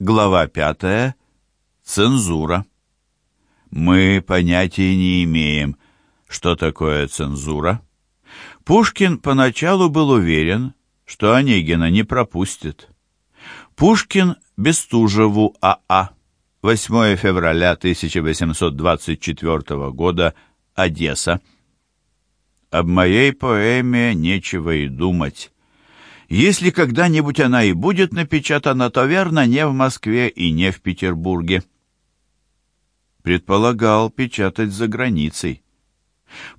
Глава пятая. Цензура. Мы понятия не имеем, что такое цензура. Пушкин поначалу был уверен, что Онегина не пропустит. Пушкин Бестужеву АА. 8 февраля 1824 года. Одесса. Об моей поэме нечего и думать. Если когда-нибудь она и будет напечатана, то верно не в Москве и не в Петербурге. Предполагал печатать за границей.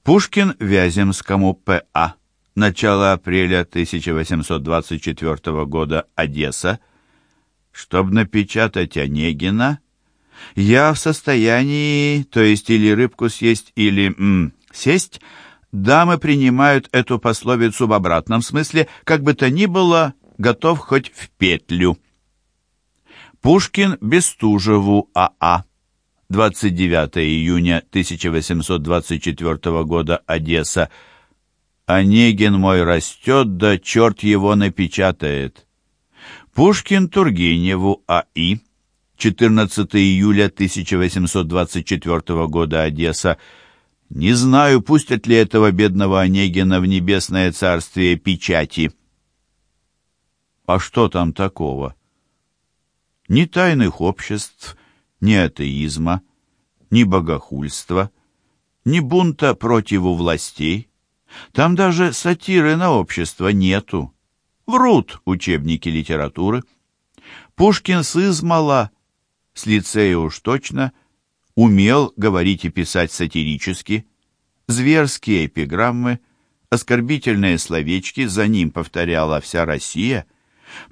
Пушкин Вяземскому П.А. Начало апреля 1824 года. Одесса. Чтоб напечатать Онегина, я в состоянии, то есть или рыбку съесть, или м, сесть, дамы принимают эту пословицу в обратном смысле, как бы то ни было, готов хоть в петлю. Пушкин Бестужеву А.А. 29 июня 1824 года, Одесса. Онегин мой растет, да черт его напечатает. Пушкин Тургеневу А.И. 14 июля 1824 года, Одесса. Не знаю, пустят ли этого бедного Онегина в небесное царствие печати. А что там такого? Ни тайных обществ, ни атеизма, ни богохульства, ни бунта против властей. Там даже сатиры на общество нету. Врут учебники литературы. Пушкин с измала, с лицея уж точно – умел говорить и писать сатирически, зверские эпиграммы, оскорбительные словечки за ним повторяла вся Россия,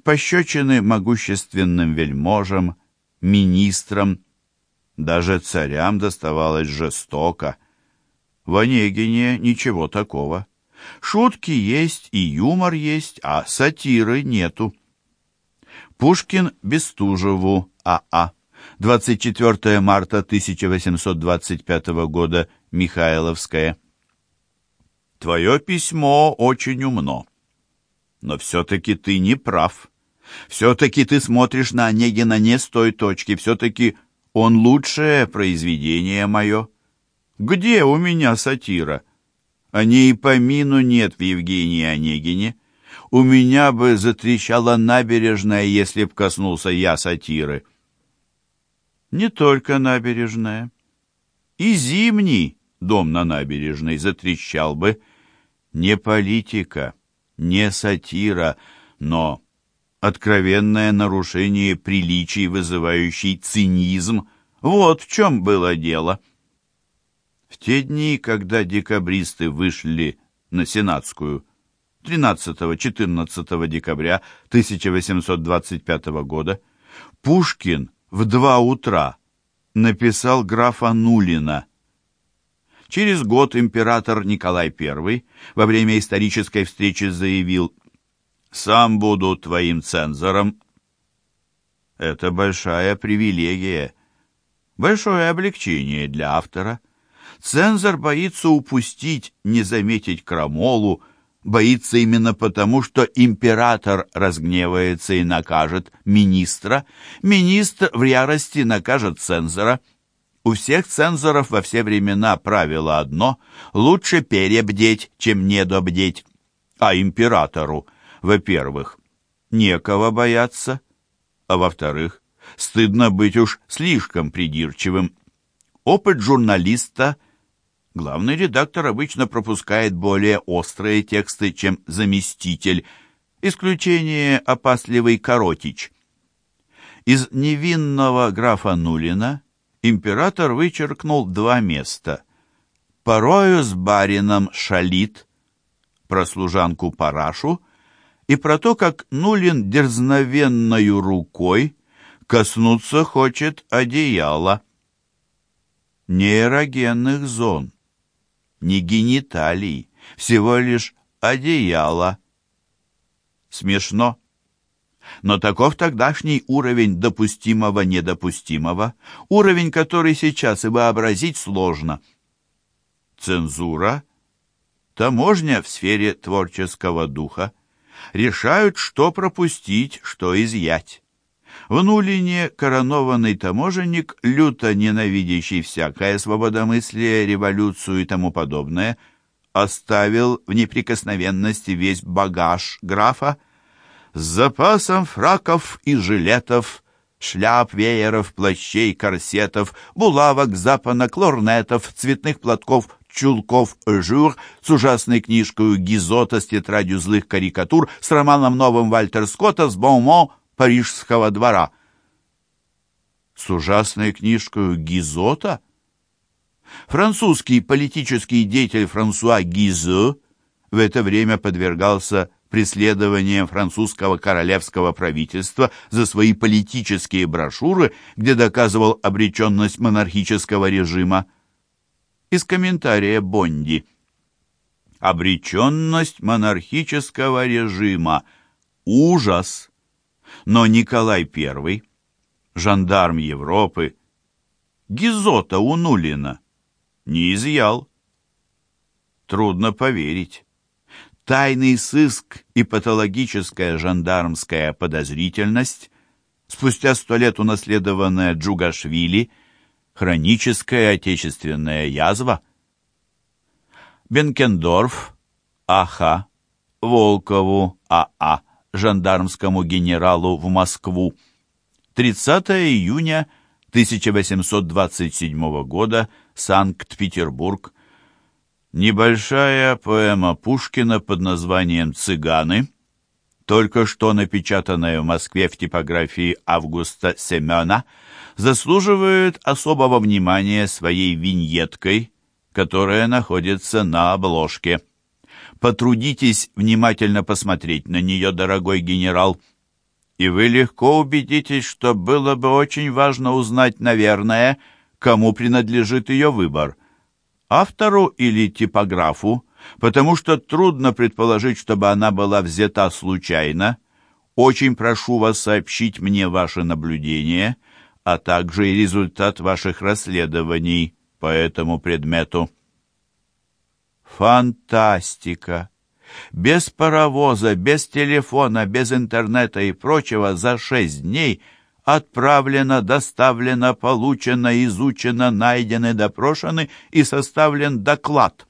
пощечины могущественным вельможам, министрам, даже царям доставалось жестоко. В Онегине ничего такого. Шутки есть и юмор есть, а сатиры нету. Пушкин Бестужеву А.А. 24 марта 1825 года, Михайловская. Твое письмо очень умно. Но все-таки ты не прав. Все-таки ты смотришь на Онегина не с той точки. Все-таки он лучшее произведение мое. Где у меня сатира? О ней помину нет в Евгении Онегине. У меня бы затрещала набережная, если б коснулся я сатиры не только набережная. И зимний дом на набережной затрещал бы. Не политика, не сатира, но откровенное нарушение приличий, вызывающий цинизм. Вот в чем было дело. В те дни, когда декабристы вышли на Сенатскую 13-14 декабря 1825 года, Пушкин в два утра написал графа Нулина. Через год император Николай I во время исторической встречи заявил «Сам буду твоим цензором». Это большая привилегия, большое облегчение для автора. Цензор боится упустить, не заметить крамолу, боится именно потому, что император разгневается и накажет министра, министр в ярости накажет цензора. У всех цензоров во все времена правило одно – лучше перебдеть, чем недобдеть. А императору, во-первых, некого бояться, а во-вторых, стыдно быть уж слишком придирчивым. Опыт журналиста – Главный редактор обычно пропускает более острые тексты, чем заместитель. Исключение опасливый Коротич. Из невинного графа Нулина император вычеркнул два места. Порою с барином шалит, про служанку Парашу, и про то, как Нулин дерзновенною рукой коснуться хочет одеяла. Нейрогенных зон не гениталий, всего лишь одеяло. Смешно. Но таков тогдашний уровень допустимого-недопустимого, уровень, который сейчас и вообразить сложно. Цензура, таможня в сфере творческого духа решают, что пропустить, что изъять. В Нулине коронованный таможенник, люто ненавидящий всякое свободомыслие, революцию и тому подобное, оставил в неприкосновенности весь багаж графа с запасом фраков и жилетов, шляп, вееров, плащей, корсетов, булавок, запонок, лорнетов, цветных платков, чулков «Жур» с ужасной книжкой Гизота с тетрадью злых карикатур, с романом новым Вальтер Скотта, с Баумо парижского двора. С ужасной книжкой Гизота? Французский политический деятель Франсуа Гизо в это время подвергался преследованием французского королевского правительства за свои политические брошюры, где доказывал обреченность монархического режима. Из комментария Бонди. Обреченность монархического режима. Ужас! Но Николай I, жандарм Европы, Гизота Унулина, не изъял. Трудно поверить. Тайный сыск и патологическая жандармская подозрительность, спустя сто лет унаследованная Джугашвили, хроническая отечественная язва. Бенкендорф, А.Х., Волкову, А.А., жандармскому генералу в Москву. 30 июня 1827 года, Санкт-Петербург. Небольшая поэма Пушкина под названием «Цыганы», только что напечатанная в Москве в типографии Августа Семена, заслуживает особого внимания своей виньеткой, которая находится на обложке. Потрудитесь внимательно посмотреть на нее, дорогой генерал, и вы легко убедитесь, что было бы очень важно узнать, наверное, кому принадлежит ее выбор – автору или типографу, потому что трудно предположить, чтобы она была взята случайно. Очень прошу вас сообщить мне ваши наблюдения, а также и результат ваших расследований по этому предмету. Фантастика! Без паровоза, без телефона, без интернета и прочего за шесть дней отправлено, доставлено, получено, изучено, найдены, допрошены и составлен доклад.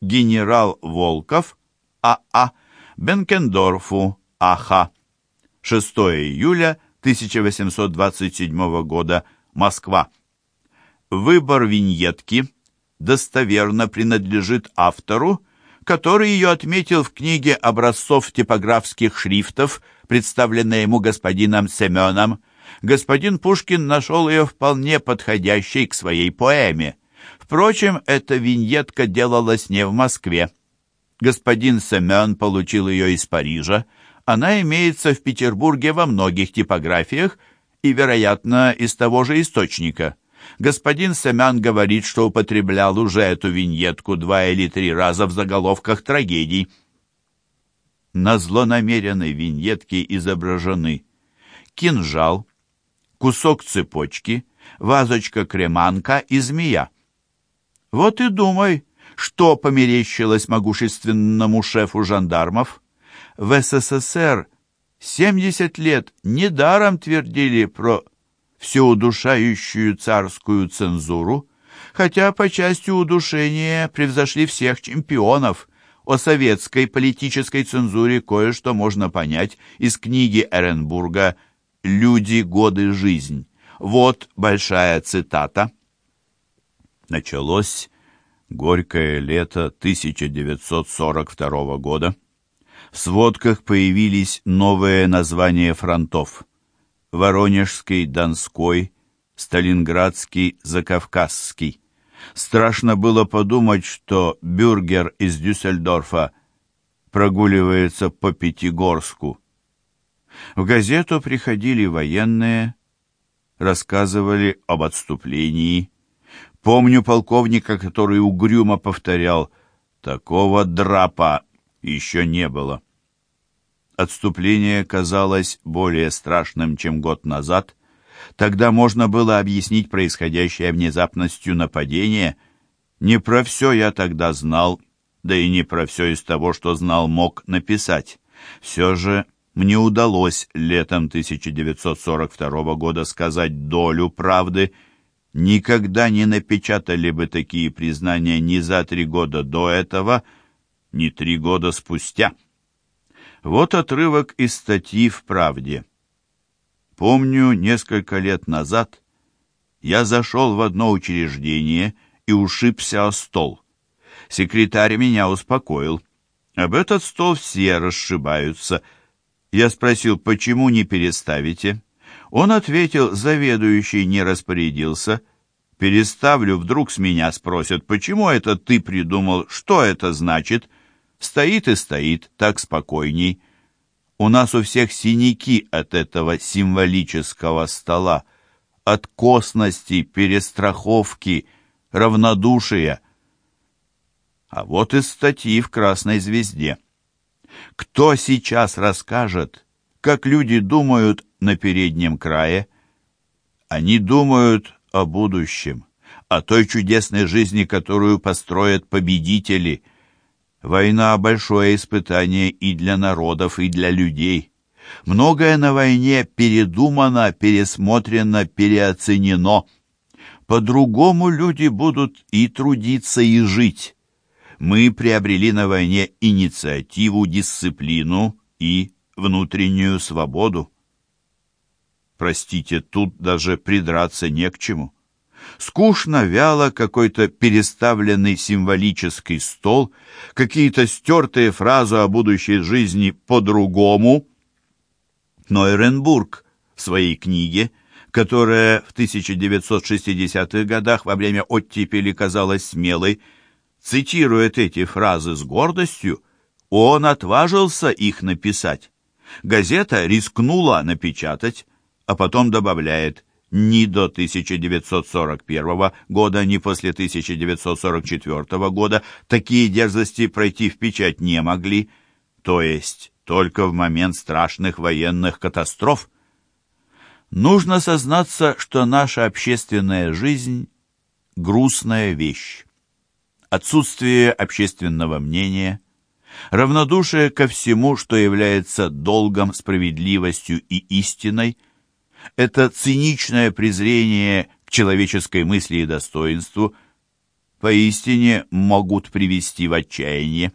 Генерал Волков, А.А., а, Бенкендорфу, А.Х. 6 июля 1827 года, Москва. Выбор виньетки достоверно принадлежит автору, который ее отметил в книге образцов типографских шрифтов, представленной ему господином Семеном. Господин Пушкин нашел ее вполне подходящей к своей поэме. Впрочем, эта виньетка делалась не в Москве. Господин Семен получил ее из Парижа. Она имеется в Петербурге во многих типографиях и, вероятно, из того же источника. Господин Семян говорит, что употреблял уже эту виньетку два или три раза в заголовках трагедий. На злонамеренной виньетке изображены кинжал, кусок цепочки, вазочка-креманка и змея. Вот и думай, что померещилось могущественному шефу жандармов. В СССР 70 лет недаром твердили про всеудушающую царскую цензуру, хотя по части удушения превзошли всех чемпионов. О советской политической цензуре кое-что можно понять из книги Эренбурга «Люди, годы, жизнь». Вот большая цитата. Началось горькое лето 1942 года. В сводках появились новые названия фронтов – Воронежский, Донской, Сталинградский, Закавказский. Страшно было подумать, что бюргер из Дюссельдорфа прогуливается по Пятигорску. В газету приходили военные, рассказывали об отступлении. Помню полковника, который угрюмо повторял «Такого драпа еще не было». Отступление казалось более страшным, чем год назад. Тогда можно было объяснить происходящее внезапностью нападения. Не про все я тогда знал, да и не про все из того, что знал, мог написать. Все же мне удалось летом 1942 года сказать долю правды, никогда не напечатали бы такие признания ни за три года до этого, ни три года спустя. Вот отрывок из статьи в «Правде». Помню, несколько лет назад я зашел в одно учреждение и ушибся о стол. Секретарь меня успокоил. Об этот стол все расшибаются. Я спросил, почему не переставите? Он ответил, заведующий не распорядился. Переставлю, вдруг с меня спросят, почему это ты придумал, что это значит? Стоит и стоит, так спокойней. У нас у всех синяки от этого символического стола, от косности, перестраховки, равнодушия. А вот из статьи в «Красной звезде». Кто сейчас расскажет, как люди думают на переднем крае? Они думают о будущем, о той чудесной жизни, которую построят победители. Война — большое испытание и для народов, и для людей. Многое на войне передумано, пересмотрено, переоценено. По-другому люди будут и трудиться, и жить мы приобрели на войне инициативу, дисциплину и внутреннюю свободу. Простите, тут даже придраться не к чему. Скучно, вяло какой-то переставленный символический стол, какие-то стертые фразы о будущей жизни по-другому. Но Эренбург в своей книге, которая в 1960-х годах во время оттепели казалась смелой, цитирует эти фразы с гордостью, он отважился их написать. Газета рискнула напечатать, а потом добавляет «ни до 1941 года, ни после 1944 года такие дерзости пройти в печать не могли, то есть только в момент страшных военных катастроф». Нужно сознаться, что наша общественная жизнь – грустная вещь отсутствие общественного мнения, равнодушие ко всему, что является долгом, справедливостью и истиной, это циничное презрение к человеческой мысли и достоинству поистине могут привести в отчаяние.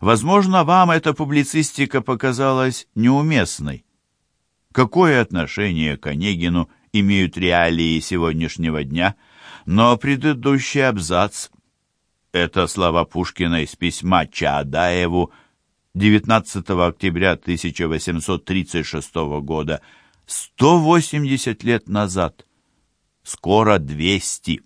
Возможно, вам эта публицистика показалась неуместной. Какое отношение к Онегину имеют реалии сегодняшнего дня, но предыдущий абзац это слова Пушкина из письма Чаадаеву 19 октября 1836 года, 180 лет назад, скоро 200.